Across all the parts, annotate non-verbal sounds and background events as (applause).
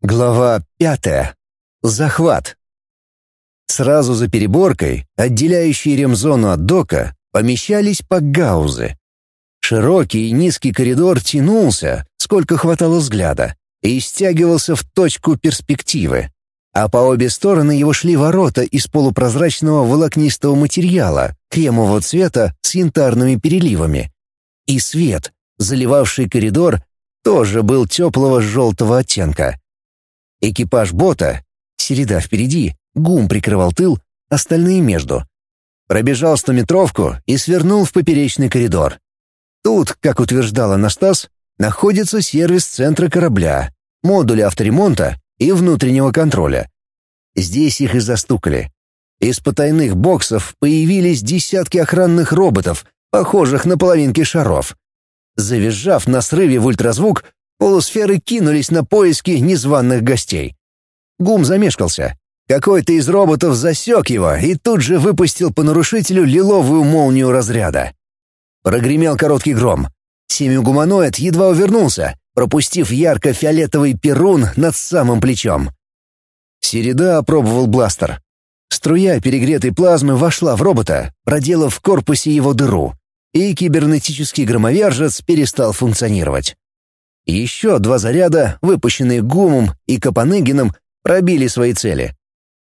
Глава пятая. Захват. Сразу за переборкой, отделяющей ремзону от дока, помещались погаузы. Широкий и низкий коридор тянулся, сколько хватало взгляда, и стягивался в точку перспективы. А по обе стороны его шли ворота из полупрозрачного волокнистого материала, кремового цвета с янтарными переливами. И свет, заливавший коридор, тоже был теплого желтого оттенка. Экипаж бота, середа впереди, гум прикрывал тыл, остальные между. Пробежал стометровку и свернул в поперечный коридор. Тут, как утверждал Анастас, находится сервис центра корабля, модули авторемонта и внутреннего контроля. Здесь их и застукали. Из потайных боксов появились десятки охранных роботов, похожих на половинки шаров. Завизжав на срыве в ультразвук, полусферы кинулись на поиски незваных гостей. Гум замешкался. Какой-то из роботов засек его и тут же выпустил по нарушителю лиловую молнию разряда. Прогремел короткий гром. Семигуманоид едва увернулся, пропустив ярко-фиолетовый перун над самым плечом. Середа опробовал бластер. Струя перегретой плазмы вошла в робота, проделав в корпусе его дыру, и кибернетический громовержец перестал функционировать. Еще два заряда, выпущенные Гумом и Капаныгином, пробили свои цели.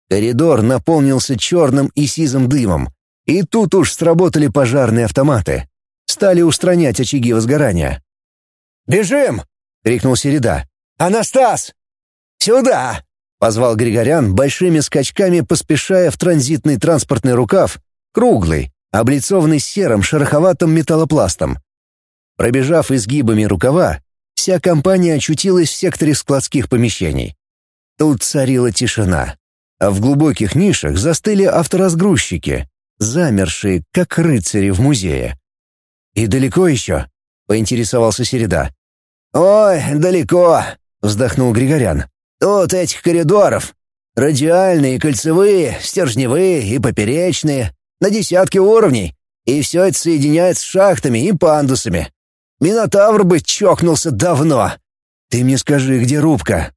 Коридор наполнился черным и сизым дымом, и тут уж сработали пожарные автоматы. Стали устранять очаги возгорания. «Бежим!» — крикнул Середа. «Анастас! Сюда!» — позвал Григорян, большими скачками поспешая в транзитный транспортный рукав, круглый, облицованный серым шероховатым металлопластом. Пробежав изгибами рукава, вся компания очутилась в секторе складских помещений. Тут царила тишина, а в глубоких нишах застыли авторазгрузчики, замершие, как рыцари в музее. «И далеко еще?» — поинтересовался Середа. «Ой, далеко», — вздохнул Григорян. «Тут этих коридоров. Радиальные, кольцевые, стержневые и поперечные на десятки уровней, и все это соединяется с шахтами и пандусами. Минотавр бы чокнулся давно. Ты мне скажи, где рубка?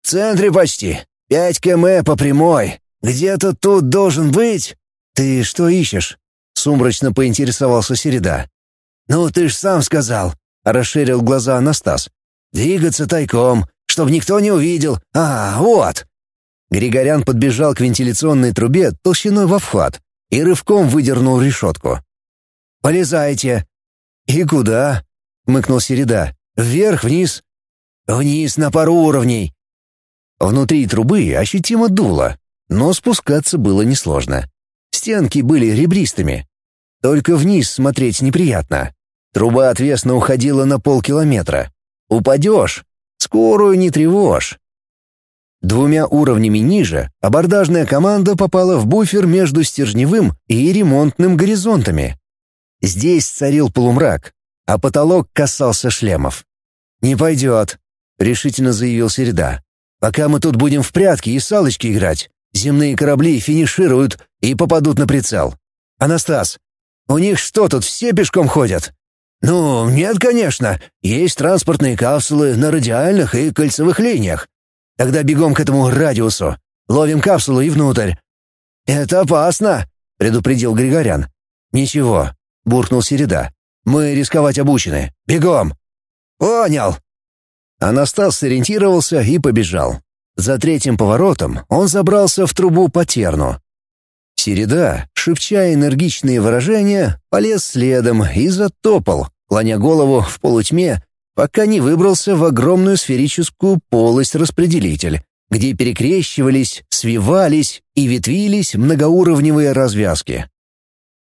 В центре почти. Пять км по прямой. Где-то тут должен быть. Ты что ищешь? Сумрачно поинтересовался Середа. Ну, ты ж сам сказал. Расширил глаза Анастас. Двигаться тайком, чтобы никто не увидел. А, вот. Григорян подбежал к вентиляционной трубе толщиной во вход и рывком выдернул решетку. «Полезайте!» «И куда?» — мыкнул Середа. «Вверх, вниз?» «Вниз на пару уровней». Внутри трубы ощутимо дуло, но спускаться было несложно. Стенки были ребристыми. Только вниз смотреть неприятно. Труба отвесно уходила на полкилометра. Упадешь, скорую не тревожь. Двумя уровнями ниже абордажная команда попала в буфер между стержневым и ремонтным горизонтами. Здесь царил полумрак, а потолок касался шлемов. «Не пойдет», — решительно заявил Середа. «Пока мы тут будем в прятки и салочки играть, земные корабли финишируют и попадут на прицел. Анастас, у них что тут, все пешком ходят?» «Ну, нет, конечно. Есть транспортные капсулы на радиальных и кольцевых линиях. Тогда бегом к этому радиусу. Ловим капсулу и внутрь». «Это опасно», — предупредил Григорян. «Ничего», — буркнул Середа. «Мы рисковать обучены. Бегом!» «Понял!» Анастас сориентировался и побежал. За третьим поворотом он забрался в трубу по терну. Середа, шепча энергичные выражения, полез следом и затопал, клоня голову в полутьме пока не выбрался в огромную сферическую полость-распределитель, где перекрещивались, свивались и ветвились многоуровневые развязки.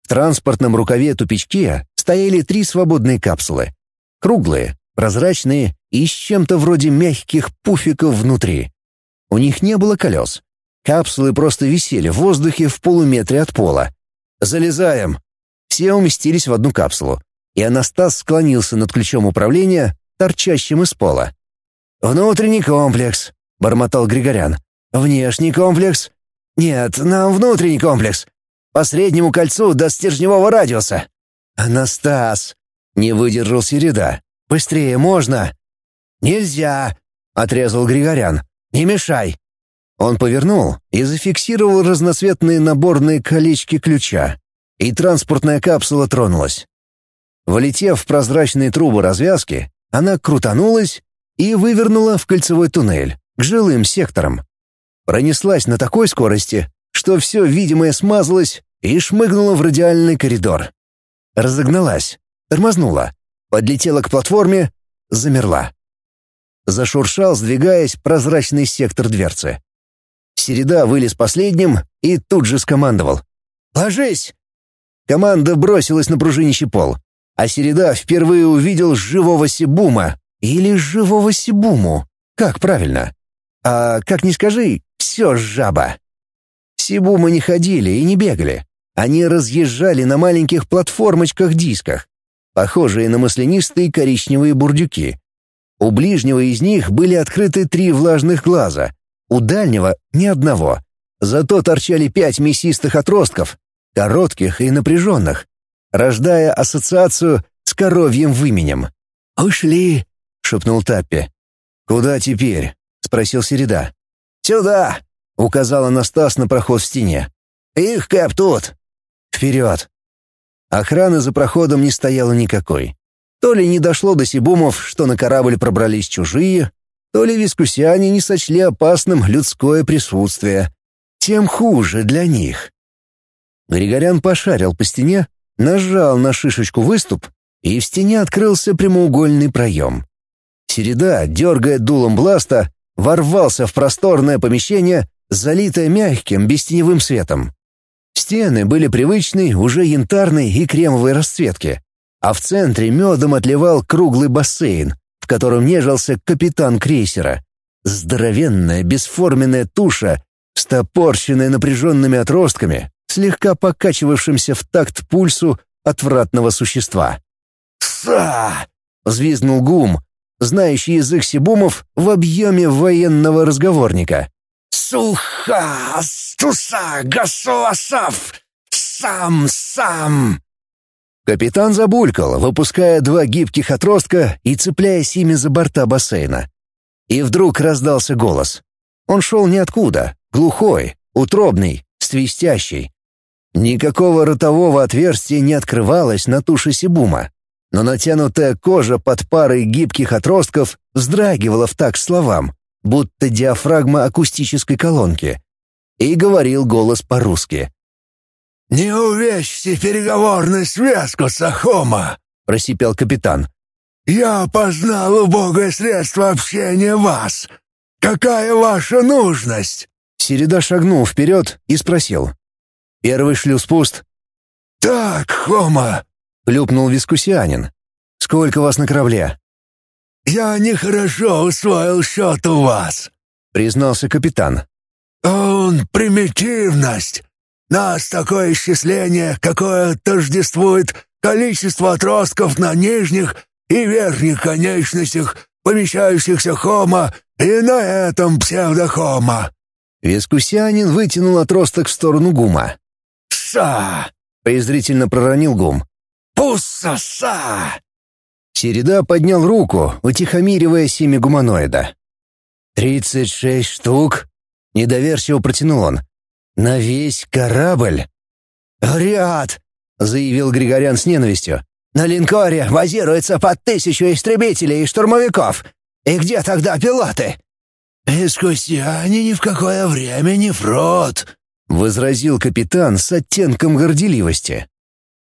В транспортном рукаве-тупичке стояли три свободные капсулы. Круглые, прозрачные и с чем-то вроде мягких пуфиков внутри. У них не было колес. Капсулы просто висели в воздухе в полуметре от пола. «Залезаем!» Все уместились в одну капсулу и Анастас склонился над ключом управления, торчащим из пола. «Внутренний комплекс», — бормотал Григорян. «Внешний комплекс? Нет, нам внутренний комплекс. По среднему кольцу до стержневого радиуса». «Анастас!» — не выдержал Середа. «Быстрее можно?» «Нельзя!» — отрезал Григорян. не мешай!» Он повернул и зафиксировал разноцветные наборные колечки ключа, и транспортная капсула тронулась. Влетев в прозрачные трубы развязки, она крутанулась и вывернула в кольцевой туннель, к жилым секторам. Пронеслась на такой скорости, что все видимое смазалось и шмыгнула в радиальный коридор. Разогналась, тормознула, подлетела к платформе, замерла. Зашуршал, сдвигаясь, прозрачный сектор дверцы. Середа вылез последним и тут же скомандовал. «Ложись!» Команда бросилась на пружинищий пол, а Середа впервые увидел живого Сибума или живого Сибуму. Как правильно? А как ни скажи, все жаба. Сибумы не ходили и не бегали. Они разъезжали на маленьких платформочках-дисках, похожие на маслянистые коричневые бурдюки. У ближнего из них были открыты три влажных глаза, у дальнего — ни одного. Зато торчали пять мясистых отростков, коротких и напряженных, рождая ассоциацию с коровьим выменем. «Ушли!» — шепнул Таппи. «Куда теперь?» — спросил Середа. «Сюда!» — указал Анастас на проход в стене. «Их кэп тут!» «Вперед!» Охраны за проходом не стояло никакой. То ли не дошло до Сибумов, что на корабль пробрались чужие, то ли вискусяне не сочли опасным людское присутствие. Тем хуже для них. Григорян пошарил по стене, нажал на шишечку выступ, и в стене открылся прямоугольный проем. Середа, дергая дулом бласта, ворвался в просторное помещение, залитое мягким бестеневым светом. Стены были привычной, уже янтарной и кремовой расцветки, а в центре медом отливал круглый бассейн, в котором нежился капитан крейсера. Здоровенная бесформенная туша, стопорщенная напряженными отростками, слегка покачивавшимся в такт пульсу отвратного существа. «Са!» — взвизгнул Гум, знающий язык сибумов в объеме военного разговорника. «Суха! Стуса! Гасуасав! Сам! Сам!» Капитан забулькал, выпуская два гибких отростка и цепляясь ими за борта бассейна. И вдруг раздался голос. Он шел ниоткуда, глухой, утробный, свистящий. Никакого ротового отверстия не открывалось на туше Сибума, но натянутая кожа под парой гибких отростков вздрагивала в такт словам, будто диафрагма акустической колонки. И говорил голос по-русски. «Не увечьте переговорную связку, Сахома!» — просипел капитан. «Я познал убогое средство общения вас. Какая ваша нужность?» Середа шагнул вперед и спросил. «Первый шлюз пуст?» «Так, Хома!» — плюпнул вискусианин. «Сколько вас на корабле?» «Я нехорошо усвоил счет у вас», — признался капитан. «Он примитивность. Нас такое исчисление, какое тождествует количество отростков на нижних и верхних конечностях, помещающихся хома, и на этом псевдохома». Вискусянин вытянул отросток в сторону гума. «Са!» — презрительно проронил гум. «Пусса-са!» Середа поднял руку, утихомиривая семя гуманоида. «Тридцать шесть штук?» — недоверчиво протянул он. «На весь корабль?» «Вряд!» — заявил Григорян с ненавистью. «На линкоре базируется по тысячу истребителей и штурмовиков. И где тогда пилоты?» «Искусяне ни в какое время не фрот», — возразил капитан с оттенком горделивости.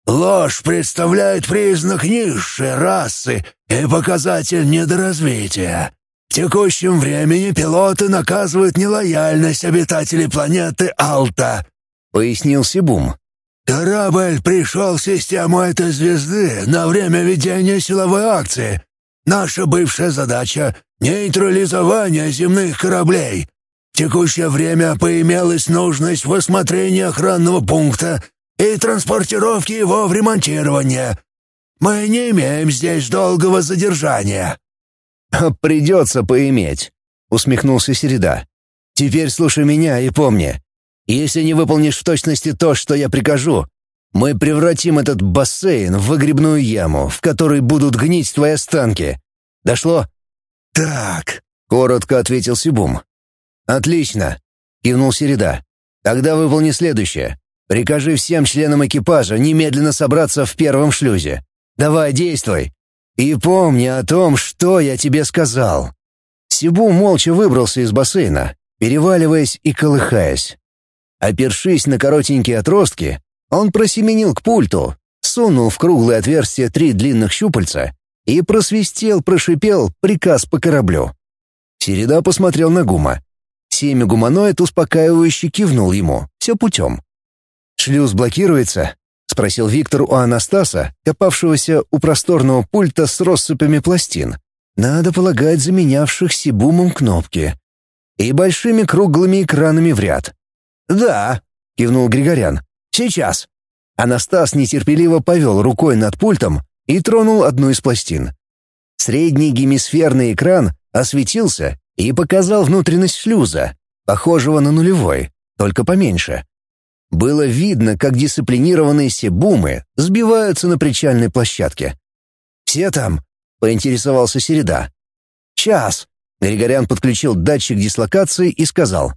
«Ложь представляет признак низшей расы и показатель недоразвития. В текущем времени пилоты наказывают нелояльность обитателей планеты Алта», — пояснил Сибум. «Корабль пришел в систему этой звезды на время ведения силовой акции. Наша бывшая задача — нейтрализование земных кораблей. В текущее время поимелась нужность в осмотрении охранного пункта и транспортировке его в ремонтирование. Мы не имеем здесь долгого задержания». (laughs) «Придется поиметь», — усмехнулся Середа. «Теперь слушай меня и помни. Если не выполнишь в точности то, что я прикажу, мы превратим этот бассейн в выгребную яму, в которой будут гнить твои останки. Дошло?» «Так», — коротко ответил Сибум. «Отлично!» — кивнул Середа. «Тогда выполни следующее. Прикажи всем членам экипажа немедленно собраться в первом шлюзе. Давай, действуй. И помни о том, что я тебе сказал». Сибу молча выбрался из бассейна, переваливаясь и колыхаясь. Опершись на коротенькие отростки, он просеменил к пульту, сунул в круглое отверстие три длинных щупальца и просвистел, прошипел приказ по кораблю. Середа посмотрел на Гума. Семя гуманоид успокаивающе кивнул ему. Все путем. «Шлюз блокируется?» — спросил Виктор у Анастаса, копавшегося у просторного пульта с россыпями пластин. Надо полагать, заменявших Сибумом кнопки. И большими круглыми экранами в ряд. «Да», — кивнул Григорян. «Сейчас». Анастас нетерпеливо повел рукой над пультом и тронул одну из пластин. Средний гемисферный экран осветился и показал внутренность шлюза, похожего на нулевой, только поменьше. Было видно, как дисциплинированные себумы сбиваются на причальной площадке. «Все там?» — поинтересовался Середа. «Час». Григорян подключил датчик дислокации и сказал.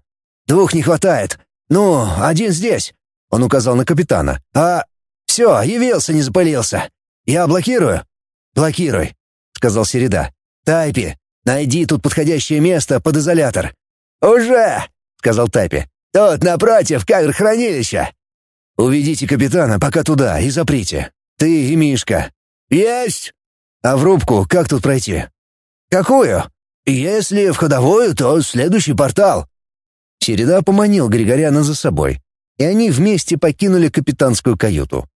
«Двух не хватает. Ну, один здесь». Он указал на капитана. «А, все, явился, не запылился. Я блокирую?» «Блокируй», — сказал Середа. «Тайпи, найди тут подходящее место под изолятор». «Уже!» — сказал Тайпи. «Тут напротив камер хранилища». «Уведите капитана пока туда и заприте. Ты и Мишка». «Есть!» «А в рубку как тут пройти?» «Какую? Если в ходовую, то следующий портал». Середа поманил Григоряна за собой, и они вместе покинули капитанскую каюту.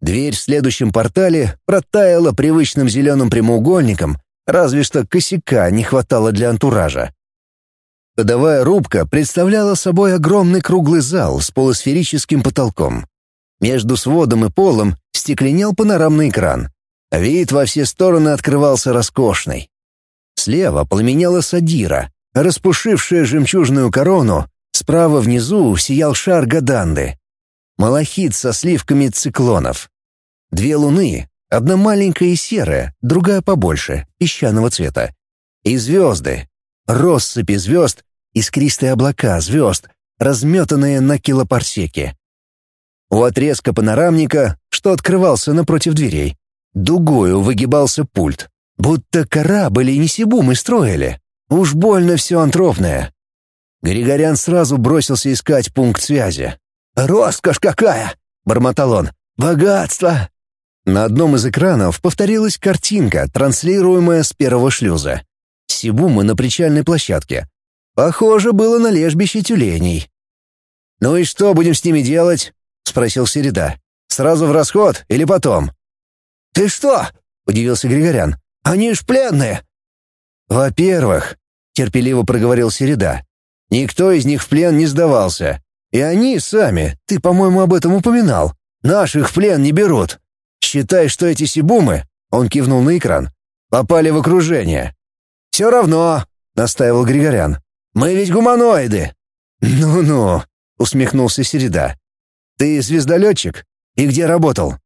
Дверь в следующем портале протаяла привычным зеленым прямоугольником, разве что косяка не хватало для антуража. Ходовая рубка представляла собой огромный круглый зал с полусферическим потолком. Между сводом и полом стекленел панорамный экран. Вид во все стороны открывался роскошный. Слева пламенела садира, распушившая жемчужную корону, справа внизу сиял шар Гаданды. Малахит со сливками циклонов. Две луны, одна маленькая и серая, другая побольше, песчаного цвета. И звезды. Россыпи звезд, искристые облака звезд, разметанные на килопарсеки. У отрезка панорамника, что открывался напротив дверей, дугою выгибался пульт. Будто корабль и Несибумы строили. Уж больно все антропное. Григорян сразу бросился искать пункт связи. «Роскошь какая!» — бормотал он. «Богатство!» На одном из экранов повторилась картинка, транслируемая с первого шлюза. Сибумы на причальной площадке. Похоже, было на лежбище тюленей. «Ну и что будем с ними делать?» — спросил Середа. «Сразу в расход или потом?» «Ты что?» — удивился Григорян. «Они ж пленные!» «Во-первых», — терпеливо проговорил Середа, — «никто из них в плен не сдавался. И они сами, ты, по-моему, об этом упоминал, наших в плен не берут. Считай, что эти сибумы, он кивнул на экран, попали в окружение. Все равно, настаивал Григорян. Мы ведь гуманоиды. Ну-ну, усмехнулся Середа. Ты звездолетчик? И где работал?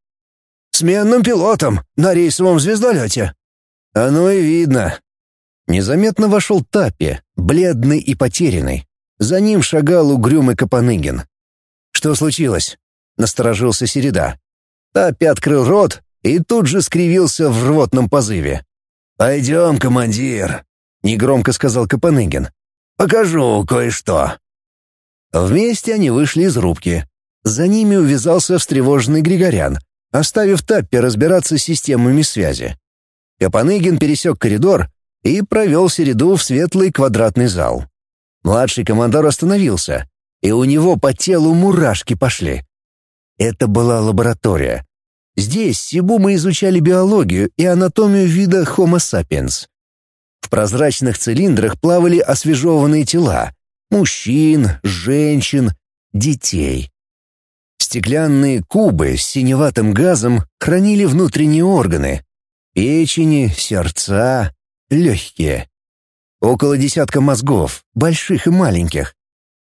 Сменным пилотом на рейсовом звездолете. Оно и видно. Незаметно вошел Тапи, бледный и потерянный. За ним шагал угрюмый Капаныгин. «Что случилось?» — насторожился Середа. Тапи открыл рот и тут же скривился в рвотном позыве. «Пойдем, командир», — негромко сказал Капаныгин. «Покажу кое-что». Вместе они вышли из рубки. За ними увязался встревоженный Григорян, оставив Таппи разбираться с системами связи. Капаныгин пересек коридор и провел Середу в светлый квадратный зал. Младший командор остановился, и у него по телу мурашки пошли. Это была лаборатория. Здесь Сибумы изучали биологию и анатомию вида Homo sapiens. В прозрачных цилиндрах плавали освежеванные тела — мужчин, женщин, детей. Стеклянные кубы с синеватым газом хранили внутренние органы — печени, сердца, легкие. Около десятка мозгов, больших и маленьких.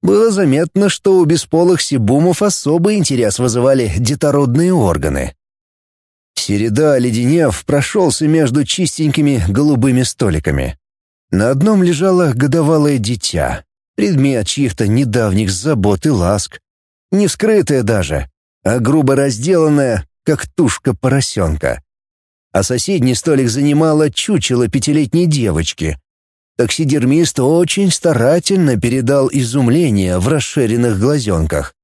Было заметно, что у бесполых сибумов особый интерес вызывали детородные органы. Середа, оледенев, прошелся между чистенькими голубыми столиками. На одном лежало годовалое дитя. предмет чьих-то недавних забот и ласк. Не вскрытая даже, а грубо разделанная, как тушка поросенка. А соседний столик занимала чучело пятилетней девочки. Таксидермист очень старательно передал изумление в расширенных глазенках.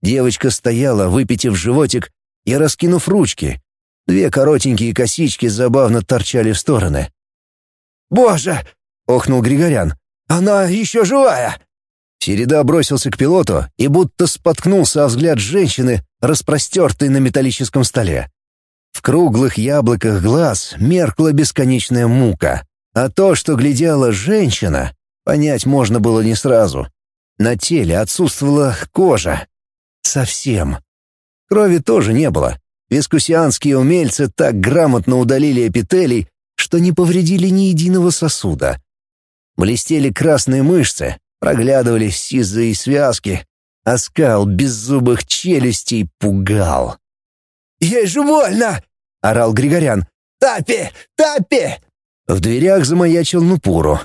Девочка стояла, выпитив животик и раскинув ручки. Две коротенькие косички забавно торчали в стороны. «Боже!» — охнул Григорян. «Она еще живая!» Середа бросился к пилоту и будто споткнулся о взгляд женщины, распростертой на металлическом столе. В круглых яблоках глаз меркла бесконечная мука, а то, что глядела женщина, понять можно было не сразу. На теле отсутствовала кожа. Совсем. Крови тоже не было. Вискусианские умельцы так грамотно удалили эпителий, что не повредили ни единого сосуда. Блестели красные мышцы, проглядывались сизые связки, а скал беззубых челюстей пугал. «Ей же больно!» — орал Григорян. «Тапи! Тапи!» В дверях замаячил Нупуру.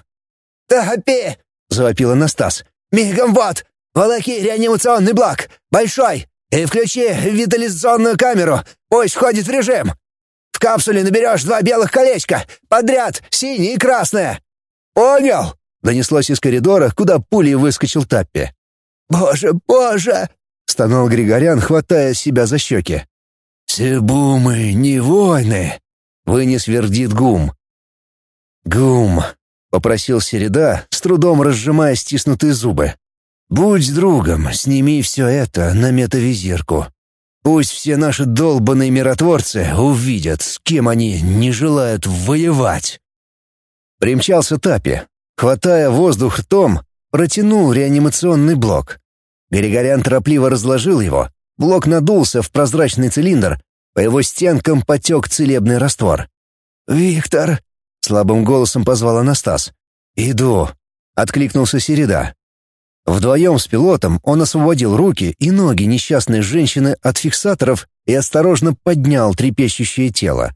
«Тапи!» — завопил Анастас. «Мигом вот! Волоки реанимационный блок! Большой! И включи витализационную камеру! Пусть входит в режим! В капсуле наберешь два белых колечка! Подряд! Синее и красное!» «Понял!» — донеслось из коридора, куда пулей выскочил Таппи. «Боже, боже!» — стонал Григорян, хватая себя за щеки. «Сибумы не войны!» — вынес вердит Гум. «Гум!» — попросил Середа, с трудом разжимая стиснутые зубы. «Будь другом, сними все это на метавизирку. Пусть все наши долбанные миротворцы увидят, с кем они не желают воевать». Примчался Тапи. Хватая воздух ртом, протянул реанимационный блок. Григорян торопливо разложил его. Блок надулся в прозрачный цилиндр, по его стенкам потек целебный раствор. «Виктор!» — слабым голосом позвал Анастас. «Иду!» — откликнулся Середа. Вдвоем с пилотом он освободил руки и ноги несчастной женщины от фиксаторов и осторожно поднял трепещущее тело.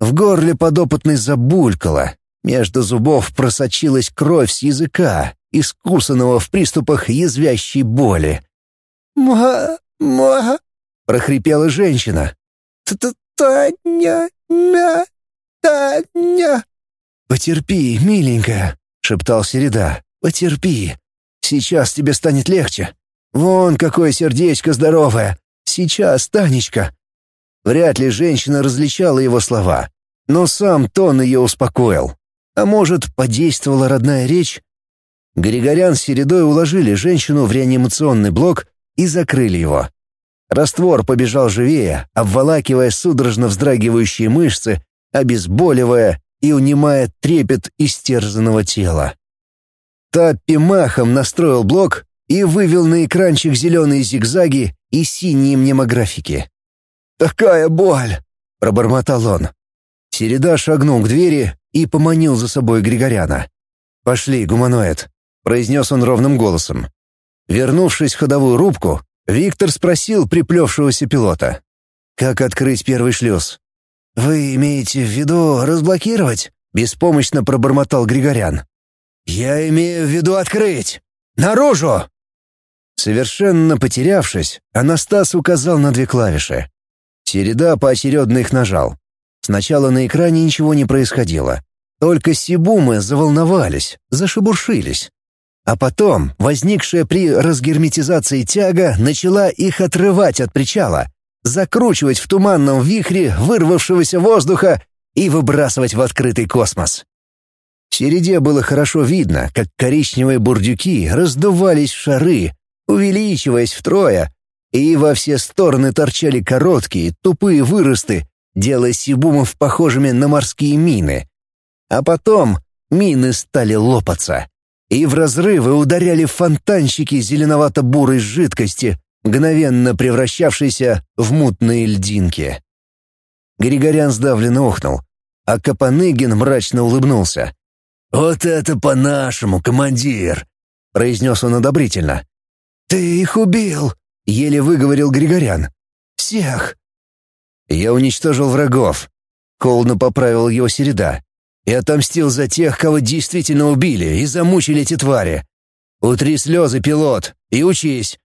В горле подопытной забулькало, между зубов просочилась кровь с языка, искусанного в приступах язвящей боли. «Ма... ма...» — прохрипела женщина. «Таня... мя... Таня...» «Потерпи, миленькая», — шептал Середа. «Потерпи. Сейчас тебе станет легче. Вон какое сердечко здоровое. Сейчас, Танечка». Вряд ли женщина различала его слова, но сам тон ее успокоил. А может, подействовала родная речь? Григорян с Середой уложили женщину в реанимационный блок и закрыли его. Раствор побежал живее, обволакивая судорожно вздрагивающие мышцы, обезболивая и унимая трепет истерзанного тела. Таппи махом настроил блок и вывел на экранчик зеленые зигзаги и синие мнемографики. «Такая боль!» — пробормотал он. Середа шагнул к двери и поманил за собой Григоряна. «Пошли, гуманоид», — произнес он ровным голосом. Вернувшись в ходовую рубку, Виктор спросил приплевшегося пилота. «Как открыть первый шлюз?» «Вы имеете в виду разблокировать?» — беспомощно пробормотал Григорян. «Я имею в виду открыть! Наружу!» Совершенно потерявшись, Анастас указал на две клавиши. Середа поочередно их нажал. Сначала на экране ничего не происходило. Только сибумы заволновались, зашебуршились. А потом возникшая при разгерметизации тяга начала их отрывать от причала, закручивать в туманном вихре вырвавшегося воздуха и выбрасывать в открытый космос. В середе было хорошо видно, как коричневые бурдюки раздувались в шары, увеличиваясь втрое, и во все стороны торчали короткие, тупые выросты, делая сибумов похожими на морские мины. А потом мины стали лопаться, и в разрывы ударяли фонтанчики зеленовато-бурой жидкости, мгновенно превращавшейся в мутные льдинки. Григорян сдавленно охнул, а Капаныгин мрачно улыбнулся. «Вот это по-нашему, командир!» — произнес он одобрительно. «Ты их убил!» — еле выговорил Григорян. «Всех!» Я уничтожил врагов. Холодно поправил его Середа. И отомстил за тех, кого действительно убили и замучили эти твари. Утри слезы, пилот, и учись.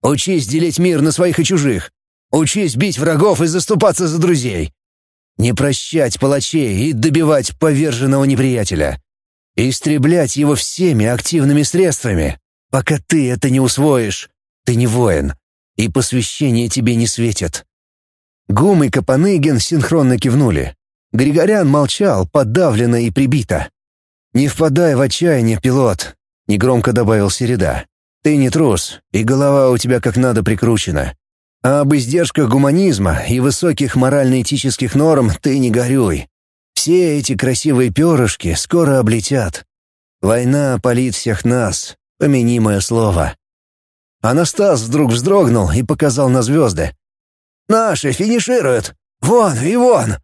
Учись делить мир на своих и чужих. Учись бить врагов и заступаться за друзей. Не прощать палачей и добивать поверженного неприятеля. Истреблять его всеми активными средствами. Пока ты это не усвоишь, ты не воин, и посвящение тебе не светит. Гум и Капаныгин синхронно кивнули. Григорян молчал, подавленно и прибито. «Не впадай в отчаяние, пилот», — негромко добавил Середа. «Ты не трус, и голова у тебя как надо прикручена. А об издержках гуманизма и высоких морально-этических норм ты не горюй. Все эти красивые перышки скоро облетят. Война палит всех нас, помяни мое слово». Анастас вдруг вздрогнул и показал на звезды. «Наши финишируют! Вон и вон!»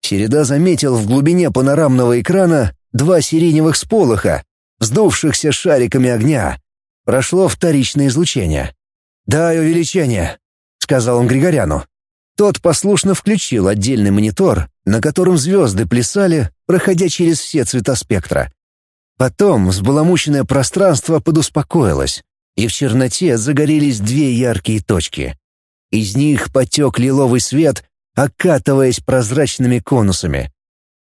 Середа заметил в глубине панорамного экрана два сиреневых сполоха, вздувшихся шариками огня. Прошло вторичное излучение. «Дай увеличение», — сказал он Григоряну. Тот послушно включил отдельный монитор, на котором звезды плясали, проходя через все цвета спектра. Потом взбаламученное пространство подуспокоилось, и в черноте загорелись две яркие точки. Из них потек лиловый свет, окатываясь прозрачными конусами.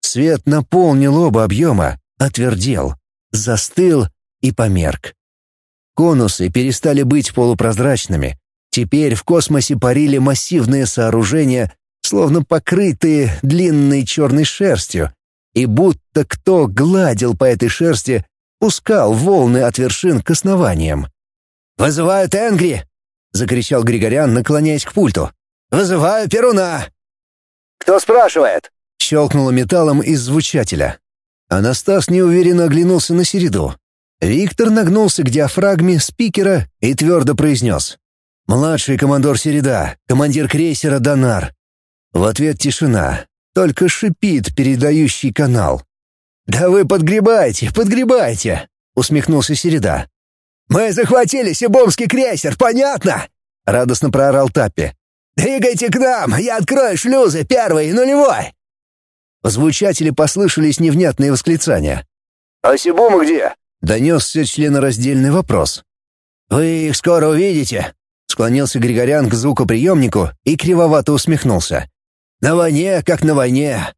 Свет наполнил оба объема, отвердел, застыл и померк. Конусы перестали быть полупрозрачными. Теперь в космосе парили массивные сооружения, словно покрытые длинной черной шерстью, и будто кто гладил по этой шерсти, пускал волны от вершин к основаниям. «Вызывают Энгри!» — закричал Григорян, наклоняясь к пульту. «Вызываю Перуна!» «Кто спрашивает?» — щелкнуло металлом из звучателя. Анастас неуверенно оглянулся на середу. Виктор нагнулся к диафрагме спикера и твердо произнес. «Младший командор Середа, командир крейсера «Донар». В ответ тишина, только шипит передающий канал. «Да вы подгребайте, подгребайте!» — усмехнулся Середа. «Мы захватили Сибомский крейсер, понятно?» — радостно проорал Таппи. «Двигайте к нам, я открою шлюзы первый и нулевой!» В звучателе послышались невнятные восклицания. «А Сибумы где?» — донесся членораздельный вопрос. «Вы их скоро увидите», — склонился Григорян к звукоприемнику и кривовато усмехнулся. «На войне, как на войне.